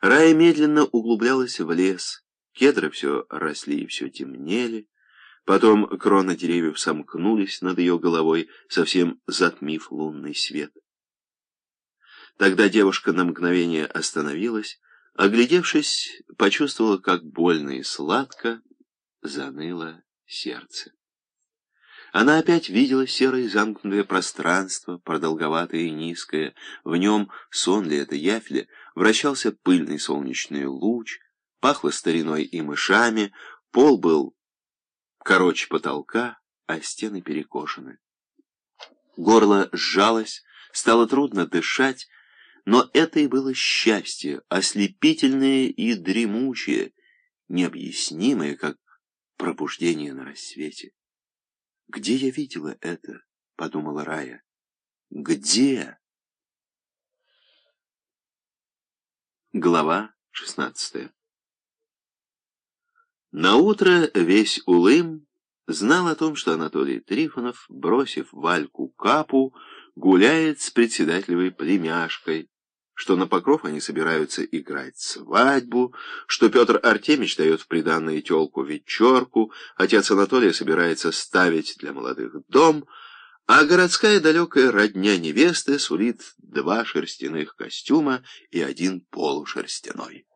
Рая медленно углублялась в лес. Кедры все росли и все темнели. Потом кроны деревьев сомкнулись над ее головой, совсем затмив лунный свет. Тогда девушка на мгновение остановилась, оглядевшись, почувствовала, как больно и сладко заныло сердце. Она опять видела серое замкнутое пространство, продолговатое и низкое. В нем, сон ли это явь вращался пыльный солнечный луч, пахло стариной и мышами, пол был короче потолка, а стены перекошены. Горло сжалось, стало трудно дышать, но это и было счастье, ослепительное и дремучее, необъяснимое, как пробуждение на рассвете. «Где я видела это?» — подумала Рая. «Где?» Глава шестнадцатая Наутро весь Улым знал о том, что Анатолий Трифонов, бросив Вальку Капу, гуляет с председателевой племяшкой, что на покров они собираются играть свадьбу, что Петр Артемич дает в приданное телку вечерку, отец Анатолия собирается ставить для молодых дом, а городская далекая родня невесты сулит два шерстяных костюма и один полушерстяной.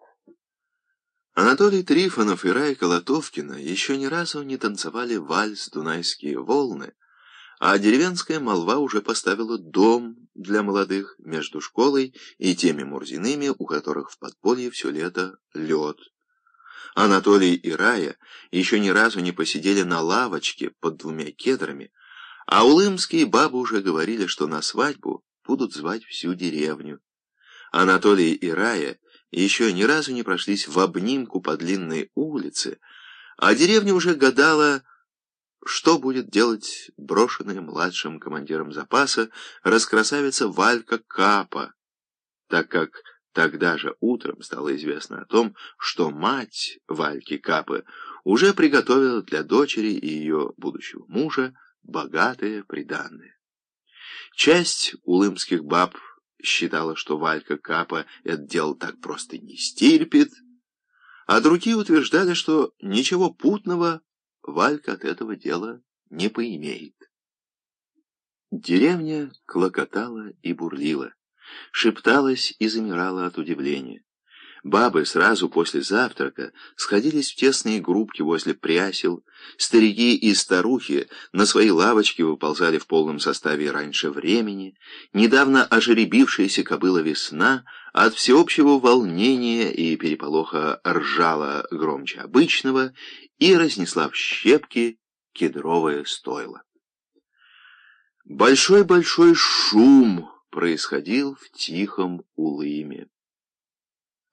Анатолий Трифонов и Рая Колотовкина еще ни разу не танцевали вальс «Дунайские волны», а деревенская молва уже поставила дом для молодых между школой и теми Мурзиными, у которых в подполье все лето лед. Анатолий и Рая еще ни разу не посидели на лавочке под двумя кедрами, а улымские бабы уже говорили, что на свадьбу будут звать всю деревню. Анатолий и Рая еще ни разу не прошлись в обнимку по длинной улице, а деревня уже гадала, что будет делать брошенная младшим командиром запаса раскрасавица Валька Капа, так как тогда же утром стало известно о том, что мать Вальки Капы уже приготовила для дочери и ее будущего мужа богатое приданное. Часть улымских баб считала, что Валька Капа это дело так просто не стерпит, а другие утверждали, что ничего путного Валька от этого дела не поимеет. Деревня клокотала и бурлила, шепталась и замирала от удивления. Бабы сразу после завтрака сходились в тесные группки возле прясел, старики и старухи на свои лавочки выползали в полном составе раньше времени, недавно ожеребившаяся кобыла весна от всеобщего волнения и переполоха ржала громче обычного и разнесла в щепки кедровое стойло. Большой-большой шум происходил в тихом улыме.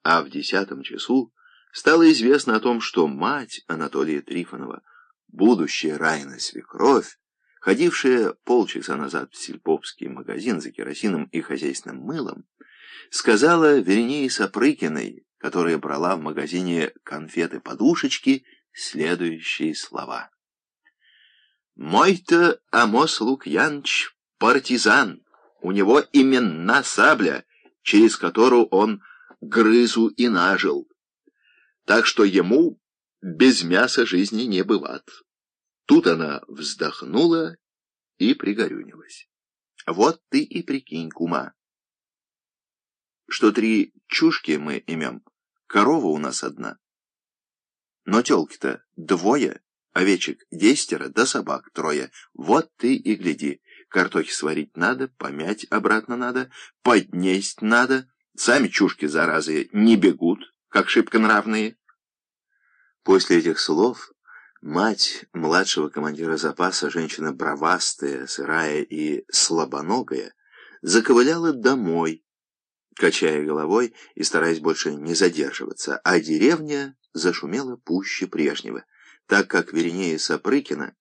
А в десятом часу стало известно о том, что мать Анатолия Трифонова, будущая Райна свекровь, ходившая полчаса назад в сельпопский магазин за керосином и хозяйственным мылом, сказала Веренее Сапрыкиной, которая брала в магазине конфеты-подушечки, следующие слова. «Мой-то Амос Лукьяныч партизан, у него именна сабля, через которую он грызу и нажил. Так что ему без мяса жизни не бывает. Тут она вздохнула и пригорюнилась. Вот ты и прикинь, кума, что три чушки мы имем, корова у нас одна. Но телки-то двое, овечек десятеро, да собак трое. Вот ты и гляди, картохи сварить надо, помять обратно надо, поднесть надо, Сами чушки, заразы, не бегут, как шибко нравные. После этих слов мать младшего командира запаса, женщина бровастая, сырая и слабоногая, заковыляла домой, качая головой и стараясь больше не задерживаться, а деревня зашумела пуще прежнего, так как Веринея Сапрыкина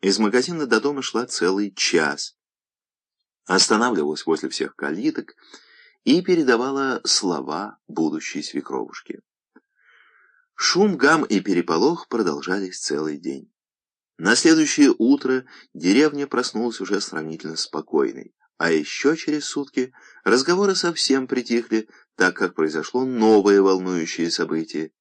из магазина до дома шла целый час, останавливалась возле всех калиток, и передавала слова будущей свекровушки. Шум, гам и переполох продолжались целый день. На следующее утро деревня проснулась уже сравнительно спокойной. А еще через сутки разговоры совсем притихли, так как произошло новое волнующее событие.